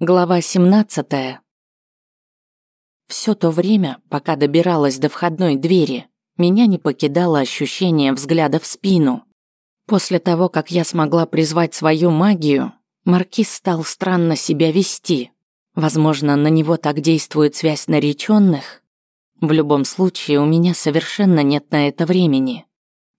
Глава 17. Все то время, пока добиралась до входной двери, меня не покидало ощущение взгляда в спину. После того, как я смогла призвать свою магию, Маркиз стал странно себя вести. Возможно, на него так действует связь нареченных. В любом случае, у меня совершенно нет на это времени.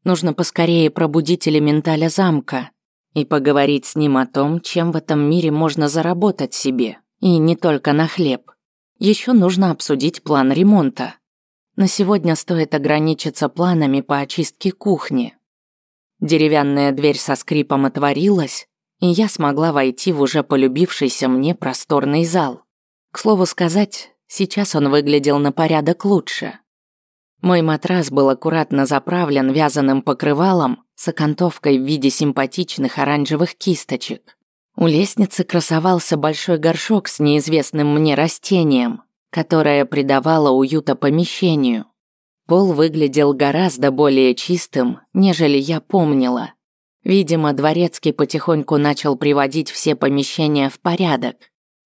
Нужно поскорее пробудить элементаля замка и поговорить с ним о том, чем в этом мире можно заработать себе, и не только на хлеб. Еще нужно обсудить план ремонта. На сегодня стоит ограничиться планами по очистке кухни. Деревянная дверь со скрипом отворилась, и я смогла войти в уже полюбившийся мне просторный зал. К слову сказать, сейчас он выглядел на порядок лучше. Мой матрас был аккуратно заправлен вязаным покрывалом с окантовкой в виде симпатичных оранжевых кисточек. У лестницы красовался большой горшок с неизвестным мне растением, которое придавало уюта помещению. Пол выглядел гораздо более чистым, нежели я помнила. Видимо, дворецкий потихоньку начал приводить все помещения в порядок.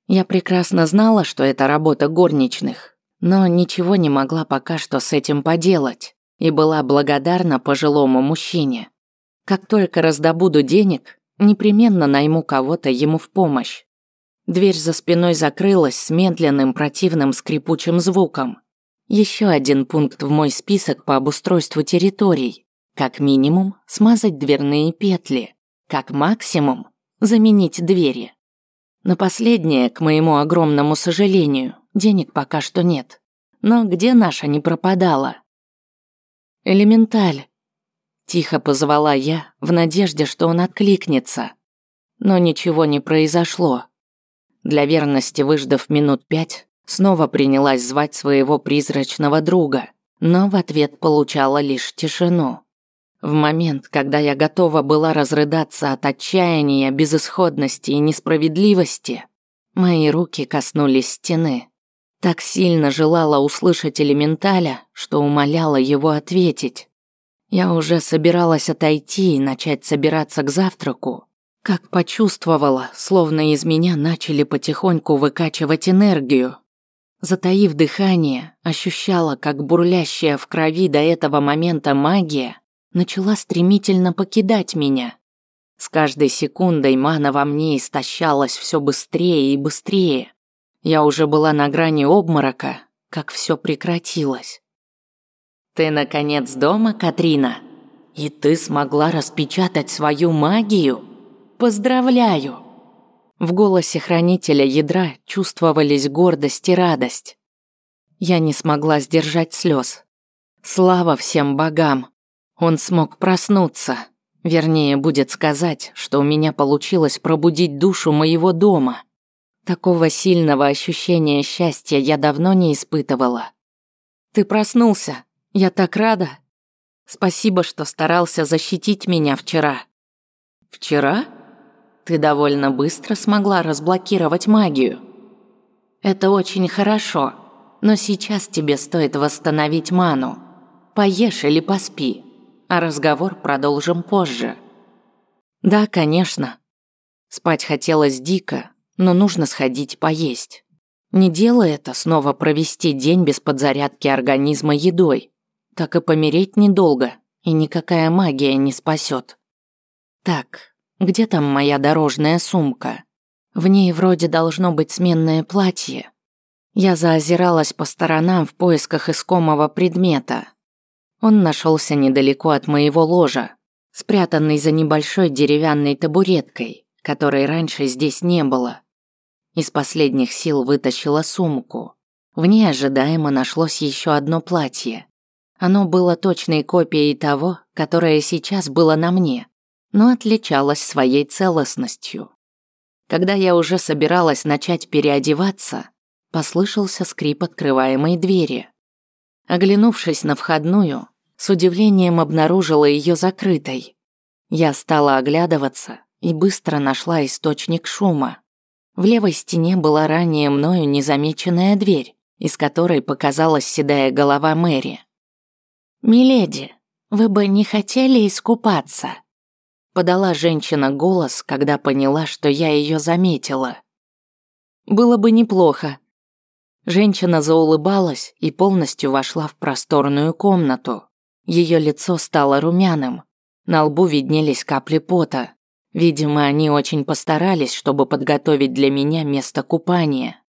Я прекрасно знала, что это работа горничных, но ничего не могла пока что с этим поделать и была благодарна пожилому мужчине. Как только раздобуду денег, непременно найму кого-то ему в помощь. Дверь за спиной закрылась с медленным противным скрипучим звуком. Еще один пункт в мой список по обустройству территорий. Как минимум, смазать дверные петли. Как максимум, заменить двери. На последнее, к моему огромному сожалению, Денег пока что нет. Но где наша не пропадала? Элементаль. Тихо позвала я, в надежде, что он откликнется. Но ничего не произошло. Для верности, выждав минут пять, снова принялась звать своего призрачного друга, но в ответ получала лишь тишину. В момент, когда я готова была разрыдаться от отчаяния, безысходности и несправедливости, мои руки коснулись стены. Так сильно желала услышать элементаля, что умоляла его ответить. Я уже собиралась отойти и начать собираться к завтраку, как почувствовала, словно из меня начали потихоньку выкачивать энергию. Затаив дыхание, ощущала, как бурлящая в крови до этого момента магия начала стремительно покидать меня. С каждой секундой мана во мне истощалась все быстрее и быстрее. Я уже была на грани обморока, как все прекратилось. «Ты, наконец, дома, Катрина? И ты смогла распечатать свою магию? Поздравляю!» В голосе хранителя ядра чувствовались гордость и радость. Я не смогла сдержать слез. Слава всем богам! Он смог проснуться. Вернее, будет сказать, что у меня получилось пробудить душу моего дома. Такого сильного ощущения счастья я давно не испытывала. Ты проснулся. Я так рада. Спасибо, что старался защитить меня вчера. Вчера? Ты довольно быстро смогла разблокировать магию. Это очень хорошо, но сейчас тебе стоит восстановить ману. Поешь или поспи, а разговор продолжим позже. Да, конечно. Спать хотелось дико, но нужно сходить поесть. Не делай это, снова провести день без подзарядки организма едой. Так и помереть недолго, и никакая магия не спасет. Так, где там моя дорожная сумка? В ней вроде должно быть сменное платье. Я заозиралась по сторонам в поисках искомого предмета. Он нашелся недалеко от моего ложа, спрятанный за небольшой деревянной табуреткой, которой раньше здесь не было. Из последних сил вытащила сумку. В ней ожидаемо нашлось еще одно платье. Оно было точной копией того, которое сейчас было на мне, но отличалось своей целостностью. Когда я уже собиралась начать переодеваться, послышался скрип открываемой двери. Оглянувшись на входную, с удивлением обнаружила ее закрытой. Я стала оглядываться и быстро нашла источник шума. В левой стене была ранее мною незамеченная дверь, из которой показалась седая голова Мэри. «Миледи, вы бы не хотели искупаться?» Подала женщина голос, когда поняла, что я ее заметила. Было бы неплохо. Женщина заулыбалась и полностью вошла в просторную комнату. Ее лицо стало румяным. На лбу виднелись капли пота. Видимо, они очень постарались, чтобы подготовить для меня место купания.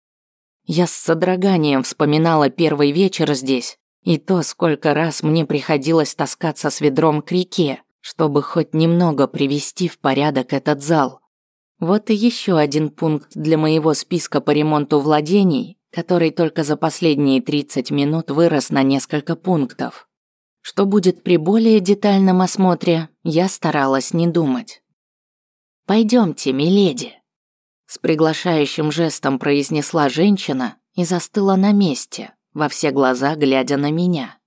Я с содроганием вспоминала первый вечер здесь и то, сколько раз мне приходилось таскаться с ведром к реке, чтобы хоть немного привести в порядок этот зал. Вот и еще один пункт для моего списка по ремонту владений, который только за последние 30 минут вырос на несколько пунктов. Что будет при более детальном осмотре, я старалась не думать. «Пойдемте, миледи», — с приглашающим жестом произнесла женщина и застыла на месте, во все глаза глядя на меня.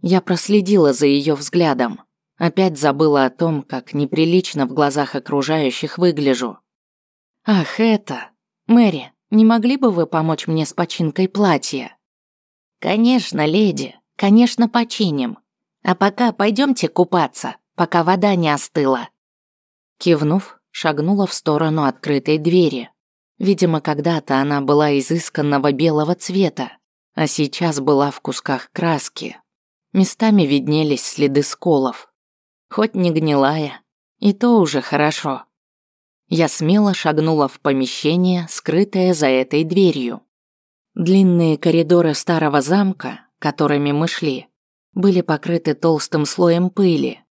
Я проследила за ее взглядом, опять забыла о том, как неприлично в глазах окружающих выгляжу. «Ах, это! Мэри, не могли бы вы помочь мне с починкой платья?» «Конечно, леди, конечно, починим. А пока пойдемте купаться, пока вода не остыла». Кивнув, шагнула в сторону открытой двери. Видимо, когда-то она была изысканного белого цвета, а сейчас была в кусках краски. Местами виднелись следы сколов. Хоть не гнилая, и то уже хорошо. Я смело шагнула в помещение, скрытое за этой дверью. Длинные коридоры старого замка, которыми мы шли, были покрыты толстым слоем пыли,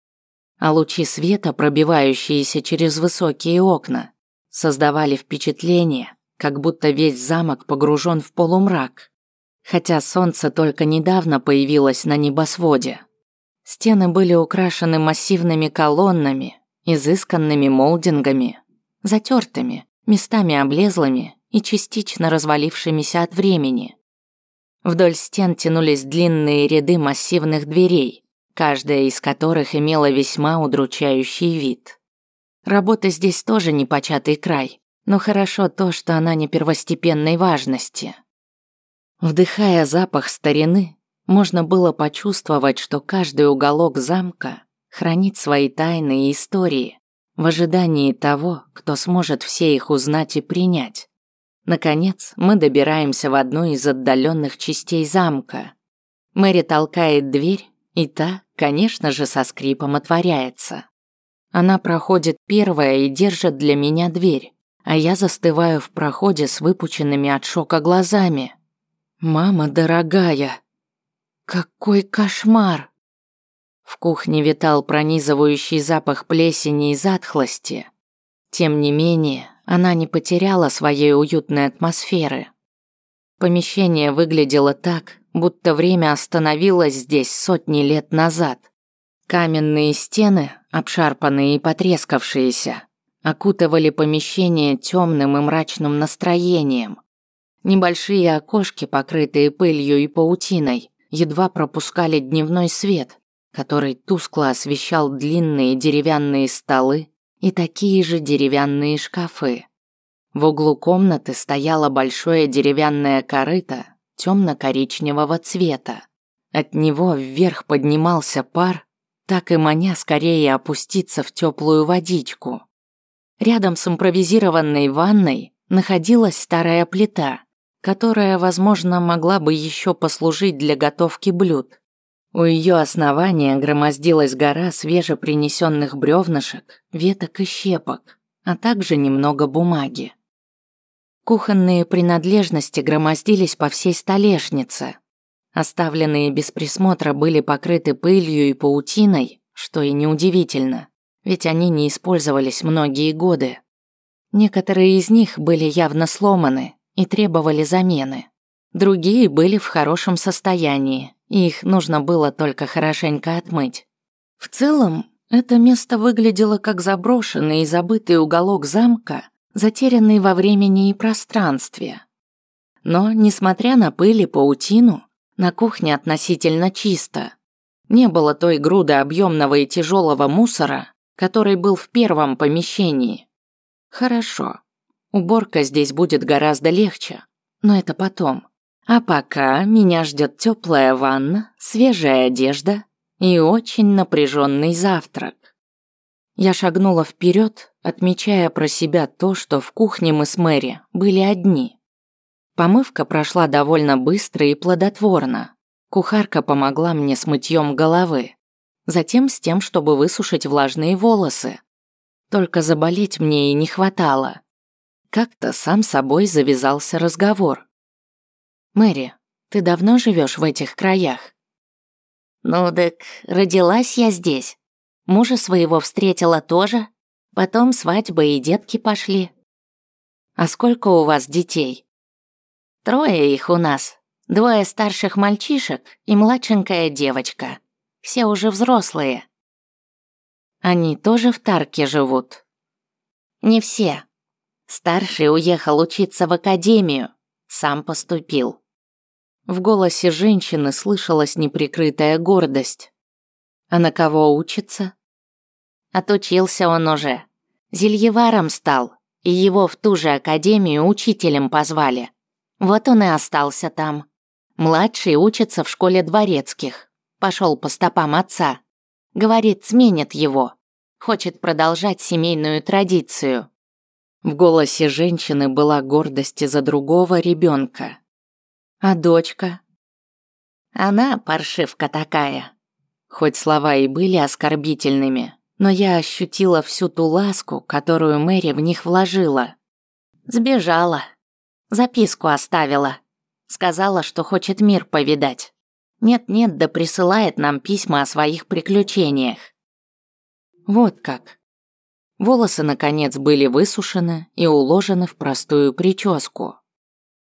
а лучи света, пробивающиеся через высокие окна, создавали впечатление, как будто весь замок погружен в полумрак, хотя солнце только недавно появилось на небосводе. Стены были украшены массивными колоннами, изысканными молдингами, затертыми, местами облезлыми и частично развалившимися от времени. Вдоль стен тянулись длинные ряды массивных дверей, каждая из которых имела весьма удручающий вид. Работа здесь тоже непочатый край, но хорошо то, что она не первостепенной важности. Вдыхая запах старины, можно было почувствовать, что каждый уголок замка хранит свои тайны и истории в ожидании того, кто сможет все их узнать и принять. Наконец, мы добираемся в одну из отдаленных частей замка. Мэри толкает дверь, и та, конечно же, со скрипом отворяется. Она проходит первая и держит для меня дверь, а я застываю в проходе с выпученными от шока глазами. «Мама дорогая! Какой кошмар!» В кухне витал пронизывающий запах плесени и затхлости. Тем не менее, она не потеряла своей уютной атмосферы. Помещение выглядело так, будто время остановилось здесь сотни лет назад. Каменные стены, обшарпанные и потрескавшиеся, окутывали помещение темным и мрачным настроением. Небольшие окошки, покрытые пылью и паутиной, едва пропускали дневной свет, который тускло освещал длинные деревянные столы и такие же деревянные шкафы. В углу комнаты стояло большое деревянное корыто темно-коричневого цвета. От него вверх поднимался пар, так и маня скорее опуститься в теплую водичку. Рядом с импровизированной ванной находилась старая плита, которая, возможно, могла бы еще послужить для готовки блюд. У ее основания громоздилась гора свежепринесенных бревнышек, веток и щепок, а также немного бумаги. Кухонные принадлежности громоздились по всей столешнице. Оставленные без присмотра были покрыты пылью и паутиной, что и неудивительно, ведь они не использовались многие годы. Некоторые из них были явно сломаны и требовали замены. Другие были в хорошем состоянии, и их нужно было только хорошенько отмыть. В целом, это место выглядело как заброшенный и забытый уголок замка затерянный во времени и пространстве. Но, несмотря на пыль и паутину, на кухне относительно чисто. Не было той груды объемного и тяжелого мусора, который был в первом помещении. Хорошо. Уборка здесь будет гораздо легче, но это потом. А пока меня ждет теплая ванна, свежая одежда и очень напряженный завтрак. Я шагнула вперед, отмечая про себя то, что в кухне мы с Мэри были одни. Помывка прошла довольно быстро и плодотворно. Кухарка помогла мне с мытьем головы. Затем с тем, чтобы высушить влажные волосы. Только заболеть мне и не хватало. Как-то сам собой завязался разговор. «Мэри, ты давно живешь в этих краях?» «Ну так родилась я здесь. Мужа своего встретила тоже. Потом свадьба и детки пошли». «А сколько у вас детей?» Трое их у нас. Двое старших мальчишек и младшенькая девочка. Все уже взрослые. Они тоже в Тарке живут? Не все. Старший уехал учиться в академию. Сам поступил. В голосе женщины слышалась неприкрытая гордость. А на кого учится? Отучился он уже. Зельеваром стал, и его в ту же академию учителем позвали. Вот он и остался там. Младший учится в школе дворецких. Пошел по стопам отца. Говорит, сменит его. Хочет продолжать семейную традицию. В голосе женщины была гордость из-за другого ребенка. А дочка? Она паршивка такая. Хоть слова и были оскорбительными, но я ощутила всю ту ласку, которую Мэри в них вложила. Сбежала. Записку оставила. Сказала, что хочет мир повидать. Нет-нет, да присылает нам письма о своих приключениях. Вот как. Волосы, наконец, были высушены и уложены в простую прическу.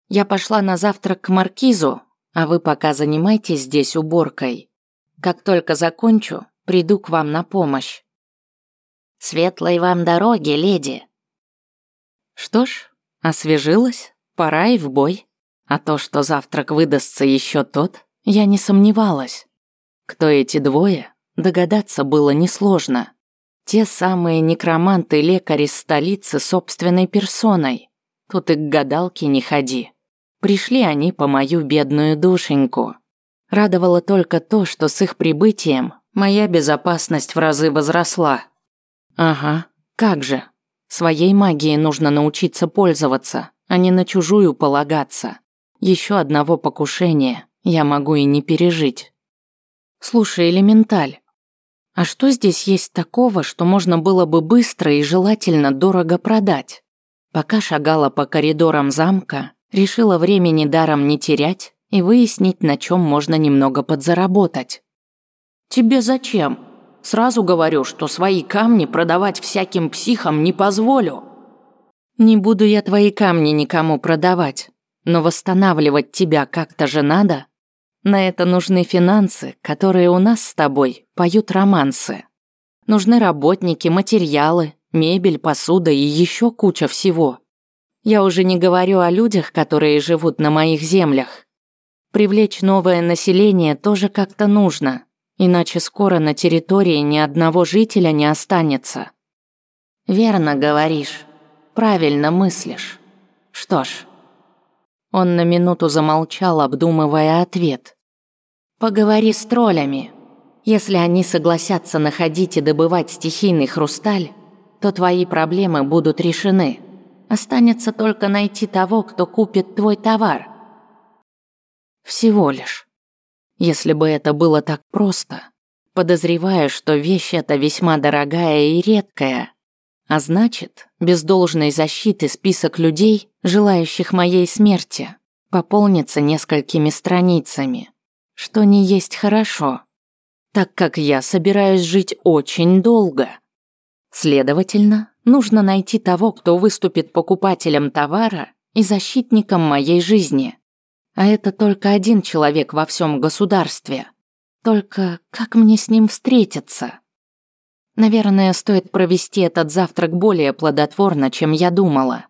Я пошла на завтрак к маркизу, а вы пока занимайтесь здесь уборкой. Как только закончу, приду к вам на помощь. Светлой вам дороги, леди. Что ж, освежилась? Пора и в бой. А то, что завтрак выдастся еще тот, я не сомневалась. Кто эти двое, догадаться было несложно. Те самые некроманты-лекари столицы собственной персоной. Тут и к гадалке не ходи. Пришли они по мою бедную душеньку. Радовало только то, что с их прибытием моя безопасность в разы возросла. Ага, как же. Своей магией нужно научиться пользоваться а не на чужую полагаться. Еще одного покушения я могу и не пережить. Слушай, элементаль, а что здесь есть такого, что можно было бы быстро и желательно дорого продать? Пока шагала по коридорам замка, решила времени даром не терять и выяснить, на чем можно немного подзаработать. «Тебе зачем? Сразу говорю, что свои камни продавать всяким психам не позволю», не буду я твои камни никому продавать, но восстанавливать тебя как-то же надо. На это нужны финансы, которые у нас с тобой поют романсы. Нужны работники, материалы, мебель, посуда и еще куча всего. Я уже не говорю о людях, которые живут на моих землях. Привлечь новое население тоже как-то нужно, иначе скоро на территории ни одного жителя не останется. Верно говоришь. Правильно мыслишь. Что ж. Он на минуту замолчал, обдумывая ответ. Поговори с троллями. Если они согласятся находить и добывать стихийный хрусталь, то твои проблемы будут решены. Останется только найти того, кто купит твой товар. Всего лишь. Если бы это было так просто. Подозреваю, что вещь эта весьма дорогая и редкая, а значит, без должной защиты список людей, желающих моей смерти, пополнится несколькими страницами, что не есть хорошо, так как я собираюсь жить очень долго. Следовательно, нужно найти того, кто выступит покупателем товара и защитником моей жизни. А это только один человек во всем государстве. Только как мне с ним встретиться? Наверное, стоит провести этот завтрак более плодотворно, чем я думала.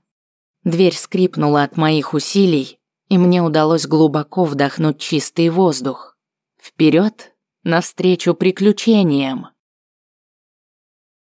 Дверь скрипнула от моих усилий, и мне удалось глубоко вдохнуть чистый воздух. Вперед, навстречу приключениям.